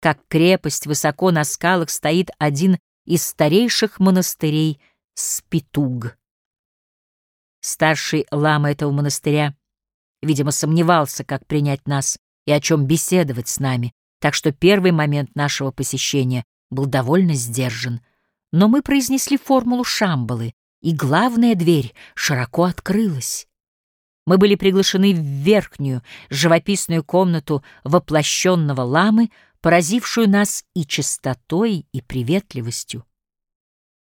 как крепость высоко на скалах стоит один из старейших монастырей Спитуг. Старший лама этого монастыря, видимо, сомневался, как принять нас и о чем беседовать с нами, так что первый момент нашего посещения был довольно сдержан. Но мы произнесли формулу Шамбалы, и главная дверь широко открылась. Мы были приглашены в верхнюю, живописную комнату воплощенного ламы, поразившую нас и чистотой, и приветливостью.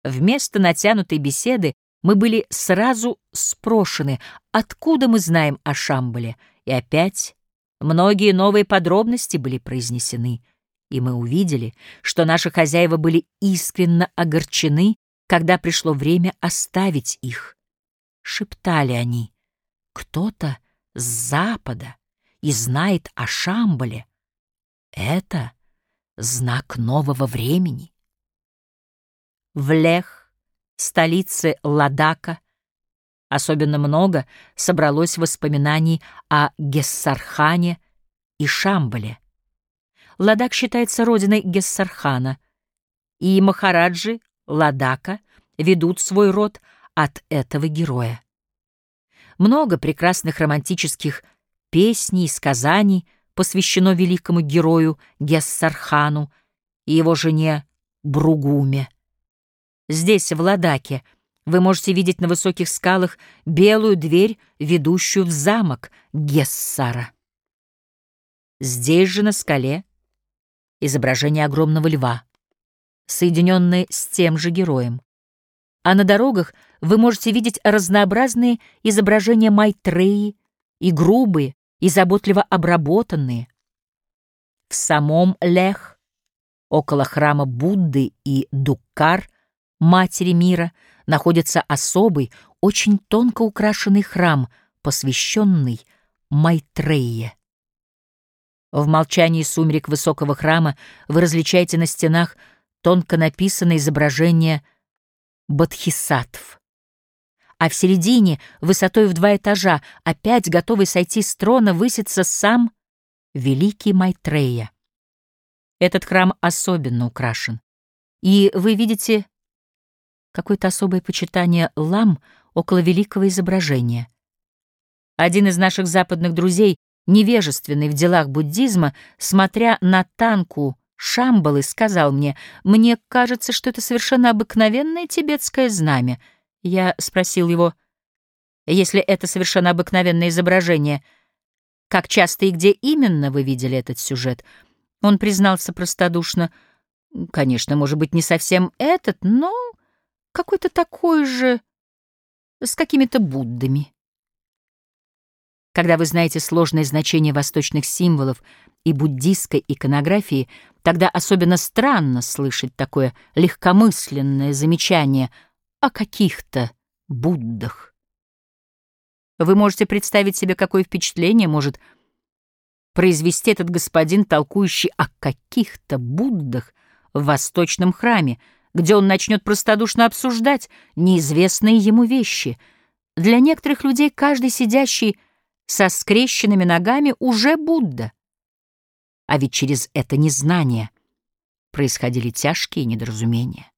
Вместо натянутой беседы мы были сразу спрошены, откуда мы знаем о Шамбале, и опять многие новые подробности были произнесены, и мы увидели, что наши хозяева были искренно огорчены, когда пришло время оставить их. Шептали они, кто-то с запада и знает о Шамбале. Это знак нового времени. В Лех, столице Ладака, особенно много собралось воспоминаний о Гессархане и Шамбале. Ладак считается родиной Гессархана, и Махараджи Ладака ведут свой род от этого героя. Много прекрасных романтических песней и сказаний посвящено великому герою Гессархану и его жене Бругуме. Здесь, в Ладаке, вы можете видеть на высоких скалах белую дверь, ведущую в замок Гессара. Здесь же на скале изображение огромного льва, соединенное с тем же героем. А на дорогах вы можете видеть разнообразные изображения Майтреи и грубые, и заботливо обработанные. В самом Лех, около храма Будды и Дуккар — Матери мира находится особый, очень тонко украшенный храм, посвященный Майтрее. В молчании сумерек высокого храма вы различаете на стенах тонко написанное изображение бодхисаттв. А в середине, высотой в два этажа, опять готовый сойти с трона, высится сам великий Майтрея. Этот храм особенно украшен. И вы видите какое-то особое почитание лам около великого изображения. Один из наших западных друзей, невежественный в делах буддизма, смотря на танку Шамбалы, сказал мне, «Мне кажется, что это совершенно обыкновенное тибетское знамя». Я спросил его, «Если это совершенно обыкновенное изображение, как часто и где именно вы видели этот сюжет?» Он признался простодушно, «Конечно, может быть, не совсем этот, но какой-то такой же, с какими-то Буддами. Когда вы знаете сложное значение восточных символов и буддистской иконографии, тогда особенно странно слышать такое легкомысленное замечание о каких-то Буддах. Вы можете представить себе, какое впечатление может произвести этот господин, толкующий о каких-то Буддах в восточном храме, где он начнет простодушно обсуждать неизвестные ему вещи. Для некоторых людей каждый сидящий со скрещенными ногами уже Будда. А ведь через это незнание происходили тяжкие недоразумения.